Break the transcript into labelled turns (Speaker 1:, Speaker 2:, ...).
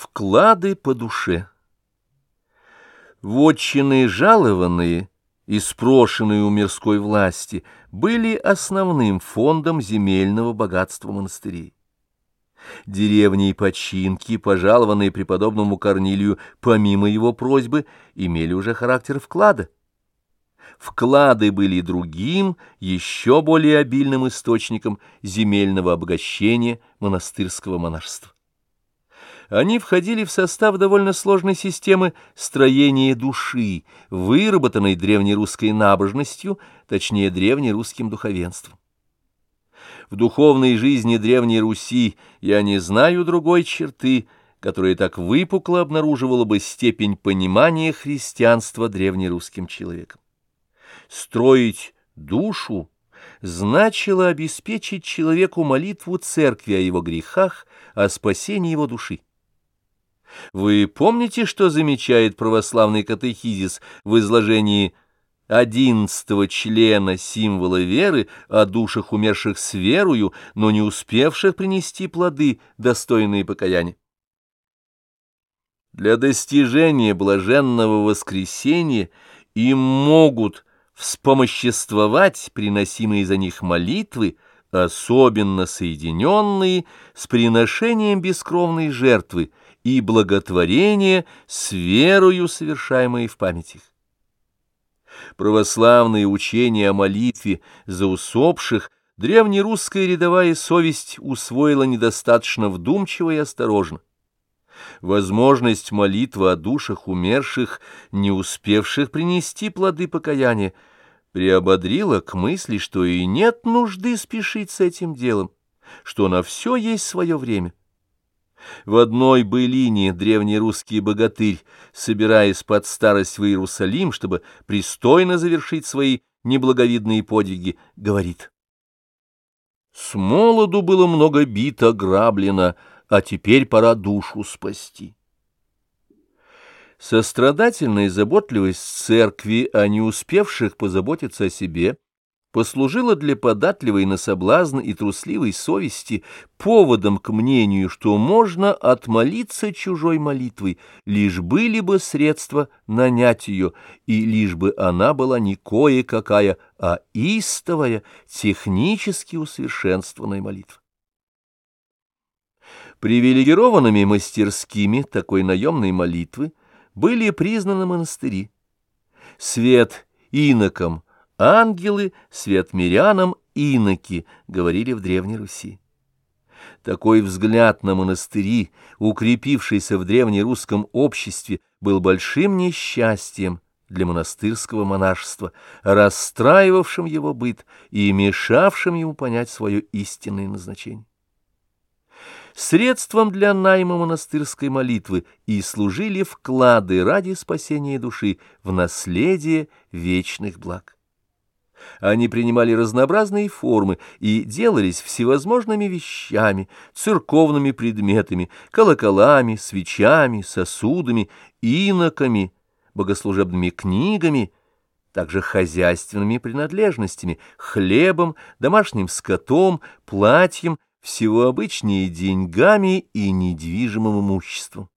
Speaker 1: Вклады по душе. Вотчины жалованные и спрошенные у мирской власти были основным фондом земельного богатства монастырей. Деревни и починки, пожалованные преподобному Корнилию помимо его просьбы, имели уже характер вклада. Вклады были другим, еще более обильным источником земельного обогащения монастырского монашества. Они входили в состав довольно сложной системы строения души, выработанной древнерусской набожностью, точнее древнерусским духовенством. В духовной жизни Древней Руси я не знаю другой черты, которая так выпукло обнаруживала бы степень понимания христианства древнерусским человеком. Строить душу значило обеспечить человеку молитву церкви о его грехах, о спасении его души. Вы помните, что замечает православный катехизис в изложении одиннадцатого члена символа веры о душах умерших с верою, но не успевших принести плоды, достойные покаяния? Для достижения блаженного воскресения им могут вспомоществовать приносимые за них молитвы, особенно соединенные с приношением бескровной жертвы, и благотворение с верою, совершаемой в память. Православные учения о молитве за усопших древнерусская рядовая совесть усвоила недостаточно вдумчиво и осторожно. Возможность молитвы о душах умерших, не успевших принести плоды покаяния, приободрила к мысли, что и нет нужды спешить с этим делом, что на все есть свое время. В одной былине древний русский богатырь, собираясь под старость в Иерусалим, чтобы пристойно завершить свои неблаговидные подвиги, говорит. «С молоду было много бито, граблено, а теперь пора душу спасти». Сострадательная заботливость церкви о не успевших позаботиться о себе – послужило для податливой на соблазн и трусливой совести поводом к мнению, что можно отмолиться чужой молитвой, лишь были бы средства нанять ее, и лишь бы она была не кое-какая, а истовая, технически усовершенствованная молитва. Привилегированными мастерскими такой наемной молитвы были признаны монастыри. Свет инокам – Ангелы, свет мирянам, иноки, говорили в Древней Руси. Такой взгляд на монастыри, укрепившийся в древнерусском обществе, был большим несчастьем для монастырского монашества, расстраивавшим его быт и мешавшим ему понять свое истинное назначение. Средством для найма монастырской молитвы и служили вклады ради спасения души в наследие вечных благ. Они принимали разнообразные формы и делались всевозможными вещами, церковными предметами, колоколами, свечами, сосудами, иноками, богослужебными книгами, также хозяйственными принадлежностями, хлебом, домашним скотом, платьем, всего обычнее деньгами и недвижимым имуществом.